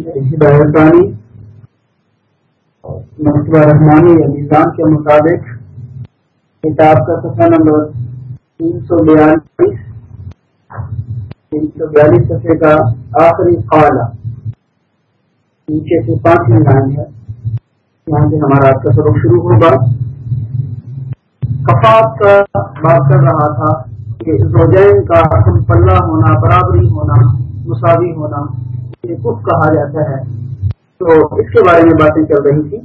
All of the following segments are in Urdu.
ہدایتانی رحمانی نظام کے مطابق کتاب کا صفحہ نمبر تین سو بیالیس، تین سو بیالیس صفحے کا آخری قالا نیچے سے پانچویں لائن ہے۔ یہاں سے ہمارا آپ کا سبق شروع ہوگا۔ کفات کا بات کر رہا تھا کہ زوجین کا ہم پلہ ہونا، برابری ہونا، مساوی ہونا۔ کف کہا جاتا ہے۔ تو اس کے بارے میں باتیں چل رہی تھی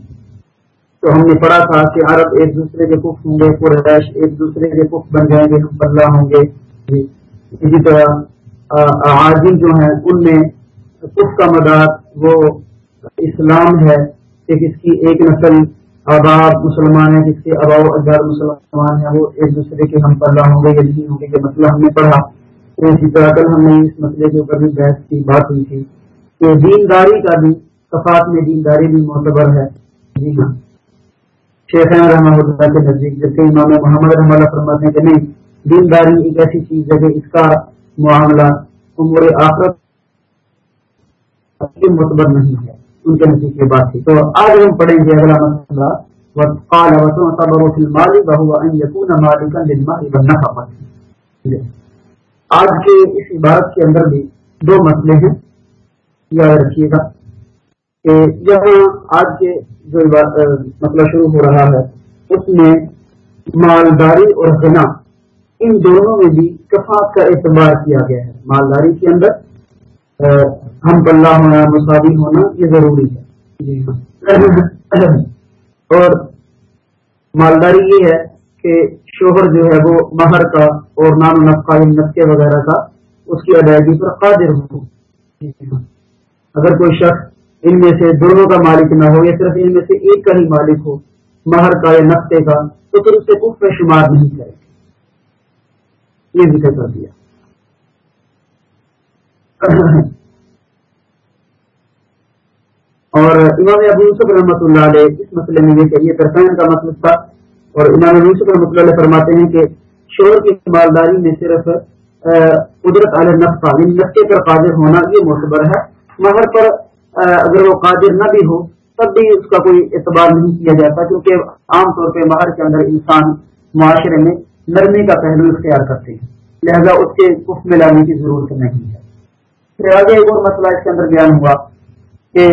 تو ہم نے پڑھا تھا کہ عرب ایک دوسرے کے کف ہوں گے قریش ایک دوسرے کے کف بن جائیں گے پلہ ہوں گے۔ اسی طرح عاجم جو ہیں، ان میں کف کا مدار، وہ اسلام ہے کہ کس کی ایک نسل آباد مسلمان ہے جس کے اباؤ اجار مسلمان ہیں، وہ ایک دوسرے کے ہم پلہ ہوں گے یا نہیں ہوں گے یہ مسئلہ ہم نے پڑھا۔ اسی طرح کل ہم نے اس مسئلے کے اوپر بھی بحث کی، بات ہوئی تھی۔ کہ دینداری کا بھی کفات میں دینداری بھی معتبر ہے۔ جی ہاں۔ شیخ رحمہ اللہ کے نزدیک جبکہ امام محمد رحمہ اللہ فرماتے ہیں کہ نہیں، دینداری ایک ایسی چیز ہے کہ اس کا معاملہ عمر آخرت معتبر نہیں ہے۔ ان کے نزدیک کی بات تھی۔ تو آج ہم پڑھیں گے اگلا مسئلہ۔ قال وتعتبر في المال وهو ان يكون مالكا للمال والنفقه جی۔ آج کے اس عبارت کے اندر بھی دو مسئلے ہیں۔ یاد رکھیے گا۔ کہ یہاں آج کے جو مسئلہ شروع ہو رہا ہے اس میں مالداری اور غنا ان دونوں میں بھی کفات کا اعتبار کیا گیا ہے۔ مالداری کے اندر ہم پلہ ہونا مساوی ہونا یہ ضروری ہے۔ جی۔ اور مالداری یہ ہے کہ شوہر جو ہے وہ مہر کا اور نام نفقہ نفقے وغیرہ کا اس کی ادائیگی پر قادر ہو۔ جی۔ اگر کوئی شخص ان میں سے دونوں کا مالک نہ ہو یا صرف ان میں سے ایک کا ہی مالک ہو، مہر کا یا نقطے کا، تو پھر اسے کف پہ شمار نہیں کرے یہ ذکر کر دیا۔ اور امام ابو یوسف رحمۃ اللہ علیہ اس مسئلے میں یہ کہ ترفین کا مطلب تھا۔ اور امام ابو یوسف رحمۃ اللہ فرماتے ہیں کہ شور کی مالداری میں صرف قدرت علیہ نقطہ یعنی نقطے پر قادر ہونا یہ معتبر ہے۔ مہر پر اگر وہ قادر نہ بھی ہو، تب بھی اس کا کوئی اعتبار نہیں کیا جاتا، کیونکہ عام طور پہ مہر کے اندر انسان معاشرے میں نرمی کا پہلو اختیار کرتے ہیں۔ لہذا اس کے کف میں لانے کی ضرورت نہیں ہے۔ پھر آگے ایک اور مسئلہ اس کے اندر بیان ہوا کہ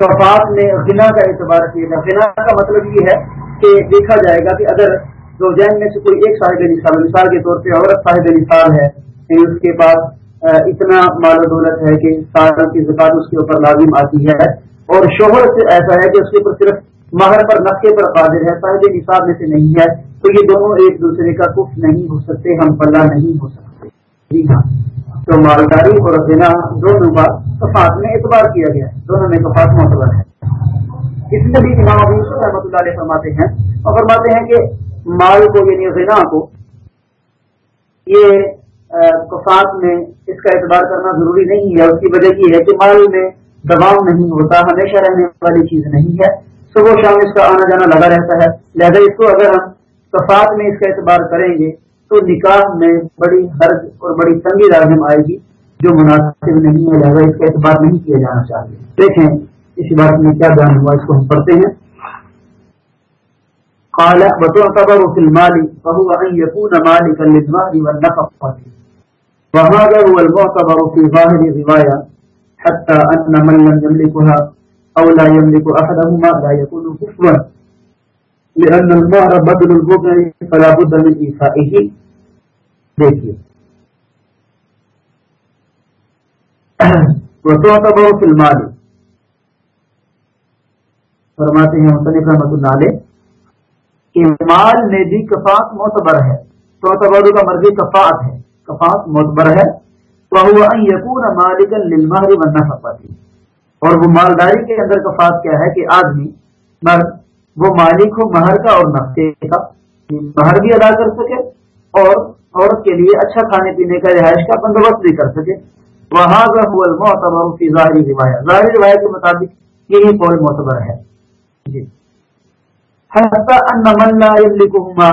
کفات میں غنا کا اعتبار کیا جائے غنا کا مطلب یہ ہے کہ دیکھا جائے گا کہ اگر دو جین میں سے کوئی ایک صاحب نثال مثال کے طور پہ عورت صاحب نثال ہے کہ اس کے پاس اتنا مال و دولت ہے کہ سال کی زکات اس کے اوپر لازم آتی ہے۔ اور شوہر سے ایسا ہے کہ اس کے اوپر صرف مہر پر نقشے پر قادر ہے صاحب نصاب میں سے نہیں ہے۔ تو یہ دونوں ایک دوسرے کا کف نہیں ہو سکتے، ہم پلہ نہیں ہو سکتے۔ جی ہاں۔ تو مالداری اور بنا دونوں کا کفات میں اعتبار کیا گیا۔ دونوں میں کفات معتبر ہے اس میں بھی امام ابو رحمۃ اللہ علیہ فرماتے ہیں اور فرماتے ہیں کہ مال کو یعنی غنا کو یہ کفات میں اس کا اعتبار کرنا ضروری نہیں ہے، اس کی وجہ یہ ہے کہ مال میں دباؤ نہیں ہوتا، ہمیشہ رہنے والی چیز نہیں ہے۔ صبح شام اس کا آنا جانا لگا رہتا ہے۔ لہذا اس کو اگر ہم کفات میں اس کا اعتبار کریں گے، تو نکاح میں بڑی حرض اور بڑی تنگی لازم آئے گی، جو مناسب نہیں ہے۔ لہذا اس کا اعتبار نہیں کیا جانا چاہیے۔ دیکھیں اس بات میں کیا بیان ہوا، اس کو ہم پڑھتے ہیں۔ قال وتعتبر في المال فهو أن يكون مالكا للمال والنفقة وهذا هو المعتبر في ظاهر الرواية، حتى أن من لم يملكها أو لا يملك أحدهما لا يكون كفرا. لأن المهر بدل البقع فلا بد من إيفائه. دیکھیے وتعتبر في المال. فرماتے ہیں مصنف رحمۃ اللہ علیہ کہ مال میں بھی کفات معتبر ہے، تعتبر کا مرضی کفات ہے۔ کفات معتبر ہے یقون مالک للمہر والنفقتی اور وہ مالداری کے اندر کفات کیا ہے کہ آدمی مرد وہ مالک ہو مہر کا اور نفقے کا، مہر بھی ادا کر سکے اور عورت کے لیے اچھا کھانے پینے کا رہائش کا بندوبست بھی کر سکے۔ وہاں معتبر کی ظاہری روایت ظاہری روایت کے مطابق یہی قول معتبر ہے۔ جی۔ حتى ان من لا يملكهما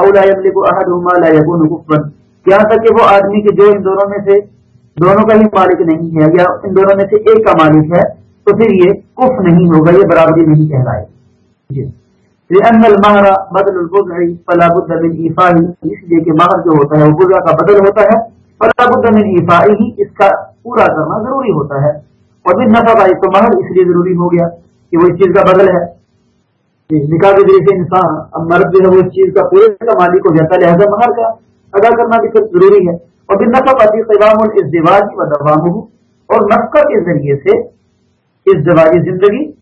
او لا يملك احدهما لا يكون كفرا۔ یہاں تک کہ وہ آدمی کے جو ان دونوں میں سے دونوں کا ہی مالک نہیں ہے یا ان دونوں میں سے ایک کا مالک ہے، تو پھر یہ کف نہیں ہوگا، یہ برابری نہیں کہلائے جی۔ المہرا بدل فلا بد من ایفائی اس لیے کہ مہر جو ہوتا ہے، وہ گزرا کا بدل ہوتا ہے۔ فلا بد من ہی اس کا پورا کرنا ضروری ہوتا ہے۔ اور پھر نفع آئی تو مہر اس لیے ضروری ہو گیا کہ وہ اس چیز کا بدل ہے۔ جی، نکاح کے ذریعے سے انسان، اب مرد جو ہے، وہ اس چیز کا پورے کا مالک ہو جاتا ہے، لہٰذا مہر کا ادا کرنا بھی پھر ضروری ہے۔ اور پھر نفع پاتی قیام الزواج و دوام اور نفقہ کے ذریعے سے اس دوائی زندگی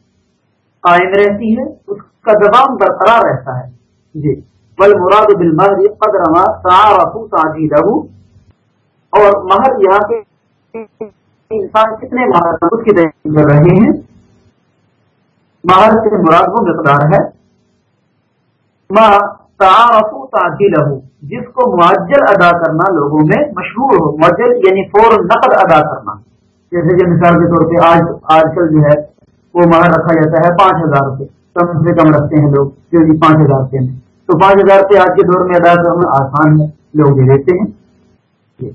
قائم رہتی ہے، اس کا زبان برقرار رہتا ہے۔ جی۔ بل مراد بالمہر قدر تعجیلہ اور مہر یہاں کے انسان کتنے مہر اس کی کر رہے ہیں۔ مہر سے مراد وہ مقدار ہے۔ ماں تعارف تعجیلہ جس کو معجل ادا کرنا لوگوں میں مشہور ہو معجل یعنی فور نقد ادا کرنا۔ جیسے کہ مثال کے طور پہ آج آج کل جو ہے، وہ مہر رکھا جاتا ہے پانچ ہزار روپے۔ کم سے کم رکھتے ہیں لوگ، جو پانچ ہزار روپے میں تو پانچ ہزار روپے آج کے دور میں ادا کرنا آسان ہے، لوگ دے دیتے ہیں۔ جی۔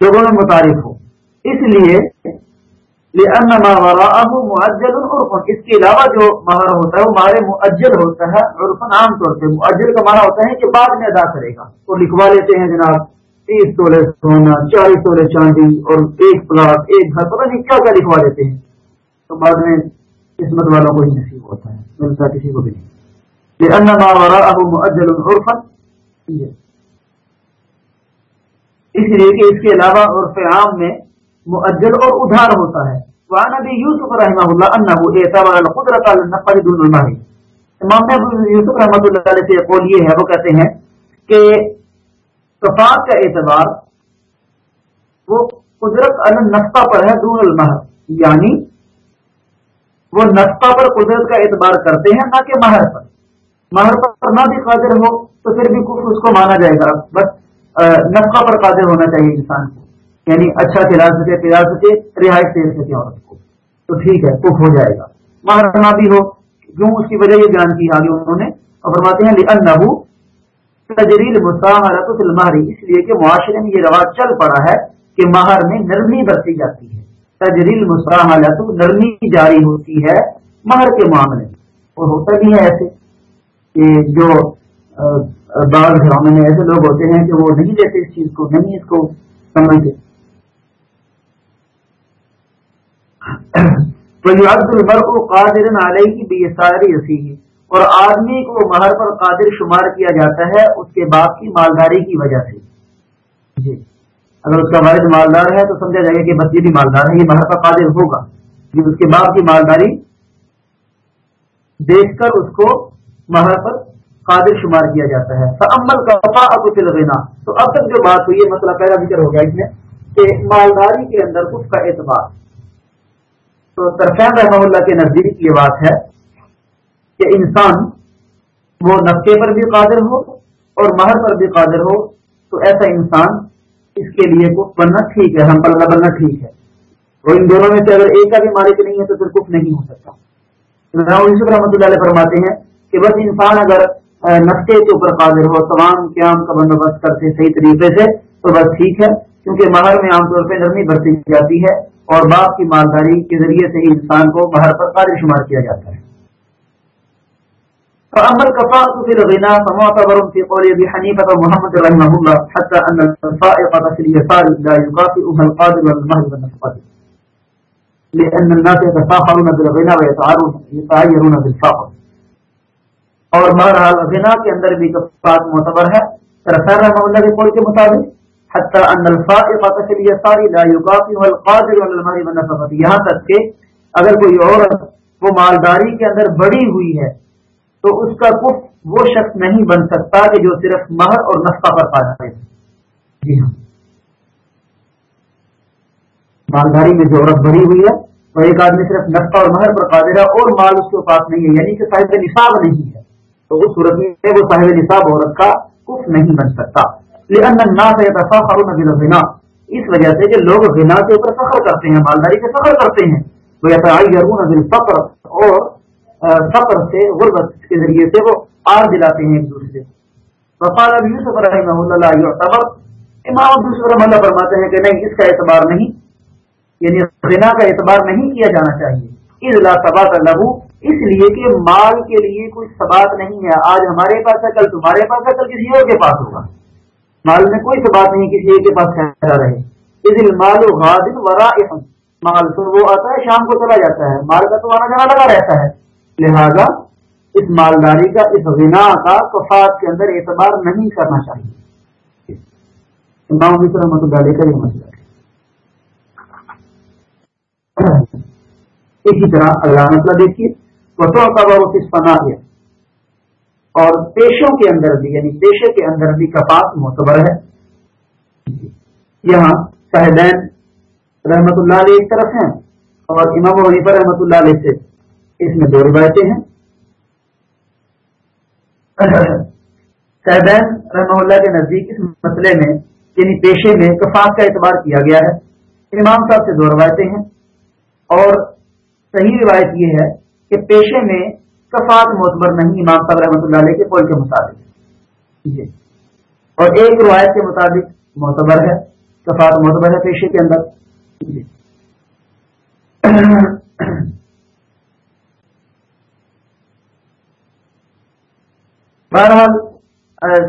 لوگوں میں متعارف ہو۔ اس لیے معجل عرفن اس کے علاوہ جو مہر ہوتا ہے، وہ مہر معجل ہوتا ہے عرفن عام طور پہ معجل کا مانا ہوتا ہے کہ بعد میں ادا کرے گا. وہ لکھوا لیتے ہیں جناب، تیس تولے سونا، چالیس تولے چاندی اور ایک پلاٹ، ایک گھر، پتہ نہیں کیا کیا لکھوا دیتے ہیں. تو بعد میں قسمت والوں کو ہی نصیب ہوتا ہے، ملتا کسی کو بھی نہیں. اس لیے کہ اس کے علاوہ عرف عام میں مؤجل اور ادھار ہوتا ہے۔ وعن ابي يوسف رحمه الله انه اعتبر القدرة على النقل دون المال امام ابو یوسف رحمۃ اللہ علیہ سے قول یہ ہے، وہ کہتے ہیں کہ کفات کا اعتبار وہ قدرت علی النفقہ پر ہے دون المہر۔ یعنی وہ نفقہ پر قدرت کا اعتبار کرتے ہیں نہ کہ مہر پر۔ مہر پر نہ بھی قادر ہو تو پھر بھی کچھ اس کو مانا جائے گا۔ بس نفقہ پر قادر ہونا چاہیے انسان کو۔ یعنی اچھا کھلا سکے پلا سکے رہائش دے سکے عورت کو۔ تو ٹھیک ہے کف ہو جائے گا۔ مہر نہ بھی ہو، کیوں؟ اس کی وجہ یہ بیان کی آگے انہوں نے۔ اور فرماتے ہیں، لأنه تجریل مساحرت المہری اس لیے کہ معاشرے میں یہ رواج چل پڑا ہے کہ مہر میں نرمی برتی جاتی ہے۔ تجریل مساحلت نرمی جاری ہوتی ہے مہر کے معاملے اور ہوتا بھی ہے ایسے کہ جو بعض گھروں میں ایسے لوگ ہوتے ہیں کہ وہ نہیں دیتے اس چیز کو، نہیں اس کو سمجھتے۔ تو البر کو قادر علیہ کی بے ساری رسی اور آدمی کو مہر پر قادر شمار کیا جاتا ہے، اس کے باپ کی مالداری کی وجہ سے۔ جی۔ اگر اس کا والد مالدار ہے تو سمجھا جائے گا کہ بس یہ بھی مالدار ہے، یہ باہر کا قادر ہوگا۔ جب اس کے باپ کی مالداری دیکھ کر اس کو مہر پر قادر شمار کیا جاتا ہے۔ عمل کا تو اب تک جو بات ہوئی یہ مسئلہ پہلا ذکر ہو گیا اس میں کہ مالداری کے اندر اس کا اعتبار۔ تو ترفین رحمہ اللہ کے نزدیک یہ بات ہے کہ انسان وہ نقطے پر بھی قادر ہو اور مہر پر بھی قادر ہو تو ایسا انسان اس کے لیے کف بننا ٹھیک ہے، ہم پلہ بننا ٹھیک ہے۔ اور ان دونوں میں سے اگر ایک کا بھی مالک نہیں ہے تو پھر کف نہیں ہو سکتا۔ یوسف رحمۃ اللہ علیہ فرماتے ہیں کہ بس انسان اگر نقطے کے اوپر قادر ہو تمام قیام کا بندوبست کرتے صحیح طریقے سے، تو بس ٹھیک ہے۔ کیونکہ مہر میں عام طور پہ نرمی برتی جاتی ہے اور باپ کی مالداری کے ذریعے سے انسان کو مہر پر قادر شمار کیا جاتا ہے۔ فأما الكفاءة في الغناء فمعتبر في قول أبي حنيفة ومحمد رحمه الله حتى أن الفائقة في اليسار لا يكافئها القادر والمهر والنفقة لأن الناس يتفاخرون بالغناء ويتعيرون بالفقر اور بہرحال غنا کے اندر بھی کفات معتبر ہے۔ سرسر رحمہ اللہ کے قول کے مطابق حتی ان الفائقة في اليسار لا يكافئها القادر والمهر والنفقة. یہاں تک کہ اگر کوئی عورت وہ مالداری کے اندر بڑی ہوئی ہے تو اس کا کف وہ شخص نہیں بن سکتا کہ جو صرف مہر اور نفقہ پر پا جائے. جی ہاں. مالداری میں جو عورت بھری ہوئی ہے وہ ایک آدمی صرف نفقہ اور مہر پر قادر ہے اور مال اس کے پاس نہیں ہے. یعنی کہ صاحب نصاب نہیں ہے. تو اس صورت میں وہ صاحب نصاب عورت کا کف نہیں بن سکتا. لیکن غنا اس وجہ سے کہ لوگ غنا کے اوپر فخر کرتے ہیں، مالداری سے فخر کرتے ہیں۔ وہ یا اور فقر سے، غربت کے ذریعے سے وہ آر دلاتے ہیں ایک دوسرے وقال ابو یوسف رحمہ اللہ یعتبر امام دوسرے اللہ فرماتے ہیں کہ نہیں، اس کا اعتبار نہیں۔ یعنی غنا کا اعتبار نہیں کیا جانا چاہیے۔ اضلاع ثبات لہو اس لیے کہ مال کے لیے کوئی ثبات نہیں ہے۔ آج ہمارے پاس ہے کل تمہارے پاس ہے کل کسی اور کے پاس ہوگا۔ مال میں کوئی ثبات نہیں، کسی ایک کے پاس ٹھہرا رہے اس مال غادر ورا مال تو وہ آتا ہے، شام کو چلا جاتا ہے۔ مال کا تو آنا جانا لگا رہتا ہے۔ لہذا اس مالداری کا، اس غنا کا کفات کے اندر اعتبار نہیں کرنا چاہیے۔ امام رحمۃ اللہ علیہ کا یہ مسئلہ اسی طرح اگلا مسئلہ دیکھیے۔ وسو کا بہت اس پناہ اور پیشوں کے اندر بھی یعنی پیشے کے اندر بھی کپاس معتبر ہے۔ یہاں شاہدین رحمت اللہ علیہ ایک طرف ہیں اور امام و حنیفہ رحمت اللہ علیہ سے اس میں دو روایتیں ہیں۔ شاہدین رحمۃ اللہ کے نزدیک اس مسئلے میں یعنی پیشے میں کفاس کا اعتبار کیا گیا ہے۔ امام صاحب سے دو روایتیں ہیں اور صحیح روایت یہ ہے کہ پیشے میں کفات معتبر نہیں امام صاحب رحمۃ اللہ علیہ کے قول کے مطابق۔ جی اور ایک روایت کے مطابق معتبر ہے کفات معتبر ہے پیشے کے اندر۔ جی بہرحال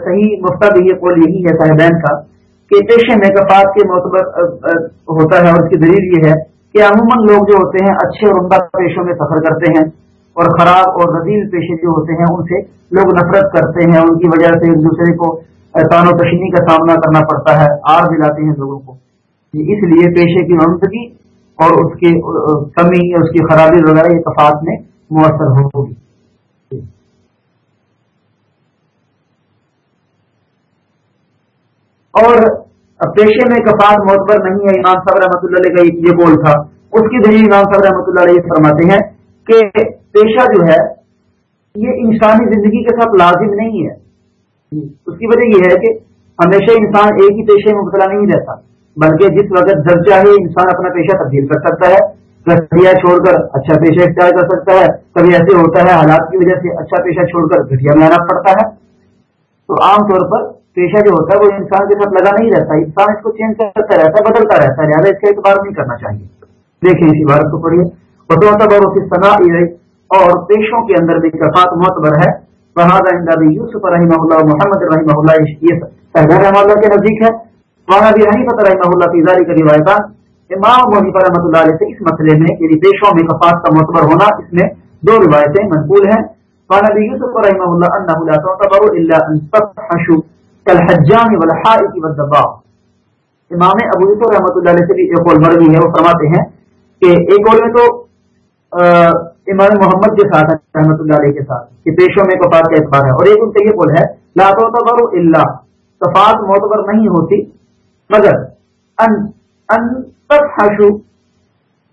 صحیح مفتا بھی یہ قول یہی ہے صاحبین کا کہ پیشے میں کفات کے معتبر ہوتا ہے اور اس کی دلیل یہ ہے کہ عموماً لوگ جو ہوتے ہیں اچھے اور عمدہ پیشوں میں سفر کرتے ہیں۔ اور خراب اور رضیل پیشے جو ہوتے ہیں، ان سے لوگ نفرت کرتے ہیں۔ ان کی وجہ سے ایک دوسرے کو تان و تشنی کا سامنا کرنا پڑتا ہے آر دلاتے ہیں لوگوں کو۔ اس لیے پیشے کی عمدگی اور اس کی کمی اس کی خرابی وغیرہ یہ کفات میں مؤثر ہوگی۔ اور پیشے میں کفات معتبر نہیں ہے۔ امام صاحب رحمۃ اللہ علیہ کا یہ بول تھا۔ اس کی دلیل امام صاحب رحمۃ اللہ علیہ فرماتے ہیں کہ پیشہ جو ہے، یہ انسانی زندگی کے ساتھ لازم نہیں ہے۔ اس کی وجہ یہ ہے کہ ہمیشہ انسان ایک ہی پیشے میں مبتلا نہیں رہتا، بلکہ جس وقت جب چاہے انسان اپنا پیشہ تبدیل کر سکتا ہے۔ گھٹیا چھوڑ کر اچھا پیشہ اختیار کر سکتا ہے۔ کبھی ایسے ہوتا ہے حالات کی وجہ سے اچھا پیشہ چھوڑ کر گھٹیا میں آنا پڑتا ہے۔ تو عام طور پر پیشہ جو ہوتا ہے وہ انسان کے ساتھ لگا نہیں رہتا، انسان اس کو چینج کرتا رہتا ہے، بدلتا رہتا ہے۔ لہٰذا اس کا اعتبار نہیں کرنا چاہیے۔ دیکھیں اس عبارت کو پڑھیے۔ اور پیشوں کے اندر بھی کفات معتبر ہے۔ یوسف رحمہ اللہ، محمد رحمہ اللہ، یہ رحمہ اللہ کے نزدیک ہے۔ وہاں بھی رحمت رحمہ اللہ کی ذاری کا روایت۔ امام وحیفہ رحمۃ اللہ علیہ سے اس مسئلے میں یعنی پیشوں میں کفات کا معتبر ہونا، اس میں دو روایتیں منقول ہیں۔ وہاں بھی یوسف رحمہ اللہ انہ لا تعتبر الا ان تفحش کالحجام والحائط والدباغ۔ امام ابو یوسف رحمۃ اللہ علیہ سے بھی ایک قول مروی ہے، وہ فرماتے ہیں کہ ایک قول میں تو امام محمد کے ساتھ رحمۃ اللہ علیہ کے ساتھ، کہ پیشوں میں کفات کا اعتبار ہے۔ اور ایک ان سے یہ بول ہے لاتوتبر اللہ کفات معتبر نہیں ہوتی، مگر ان ان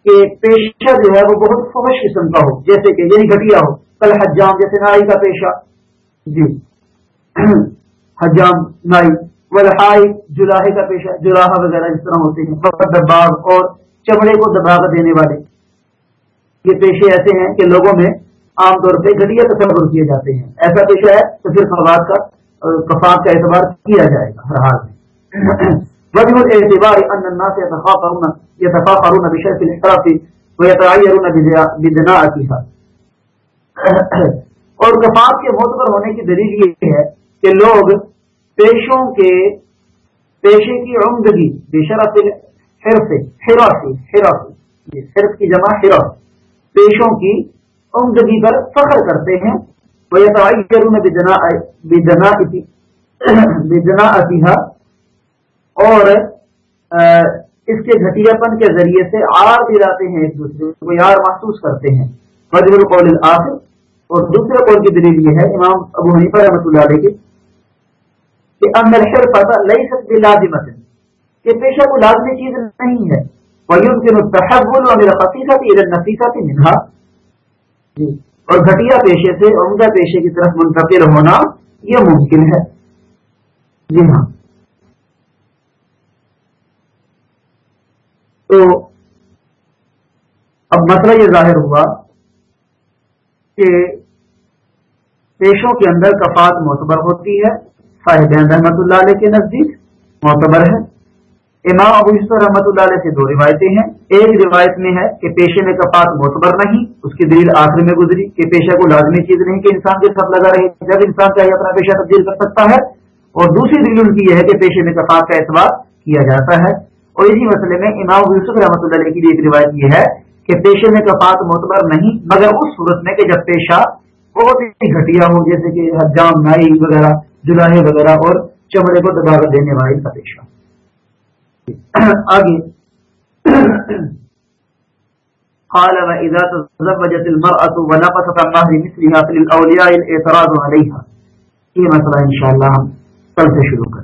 کہ پیشہ جو ہے وہ بہت فوش قسم کا ہو، جیسے کہ یہی گھٹیا ہو، کل حجام جیسے نائی کا پیشہ۔ جی۔ حجام نائی ولحائی جلاحے کا پیشہ، جلاحہ وغیرہ اس طرح ہوتے ہیں دباغ اور چمڑے کو دبا دینے والے۔ یہ پیشے ایسے ہیں کہ لوگوں میں عام طور پہ گھٹیا تصور کیے جاتے ہیں۔ ایسا پیشہ ہے تو پھر فواد کا کفات کا اعتبار کیا جائے گا ہر حال میں۔ وجہ اعتبار ان الناس يتفاخرون يتفاخرون بشرف الاحتراف ويتعيرون بدناءتها اور کفات کے معتبر ہونے کی دلیل یہ ہے کہ لوگ پیشوں کے، پیشے کی عمدگی بشرف حرف حرف حرف حرف کی جمع حرف۔ پیشوں کی عمدگی پر فخر کرتے ہیں۔ وہ اور اس کے گھٹیا پن کے ذریعے سے آر دلاتے ہیں ایک دوسرے کو یار محسوس کرتے ہیں۔ وجب القول الآخر۔ اور دوسرے قول کی دلیل یہ ہے، امام ابو حنیفہ رحمۃ اللہ علیہ کی، کہ امر حرفت لئی سکتی لازمت کہ پیشہ کو لازمی چیز نہیں ہے۔ جی۔ اور گھٹیا پیشے سے عمدہ پیشے کی طرف منتقل ہونا یہ ممکن ہے۔ جی ہاں۔ تو اب مسئلہ یہ ظاہر ہوا کہ پیشوں کے اندر کفات معتبر ہوتی ہے۔ صاحب رحمت اللہ علیہ کے نزدیک معتبر ہے۔ امام ابو یوسف رحمۃ اللہ علیہ سے دو روایتیں ہیں۔ ایک روایت میں ہے کہ پیشے میں کپات معتبر نہیں، اس کی دلیل آخر میں گزری کہ پیشہ کو لازمی چیز نہیں کہ انسان کے ساتھ لگا رہے۔ جب انسان چاہے اپنا پیشہ تبدیل کر سکتا ہے، اور دوسری دلیل ان کی یہ ہے کہ پیشے میں کپات کا اعتبار کیا جاتا ہے۔ اور اسی مسئلے میں امام ابو یوسف رحمۃ اللہ علیہ کی ایک روایت یہ ہے کہ پیشے میں کپات معتبر نہیں، مگر اس صورت میں کہ جب پیشہ بہت ہی گھٹیا ہو، جیسے کہ حجام نائی وغیرہ، جلاہے وغیرہ، اور چمڑے کو دبا دینے والے کا پیشہ۔ آگے۔ قال واذا تزوجت المراه ونقصت عن مهر مثلها فللاولياء الاعتراض عليها۔ یہ مسئلہ انشاءاللہ ہم کل سے شروع کریں۔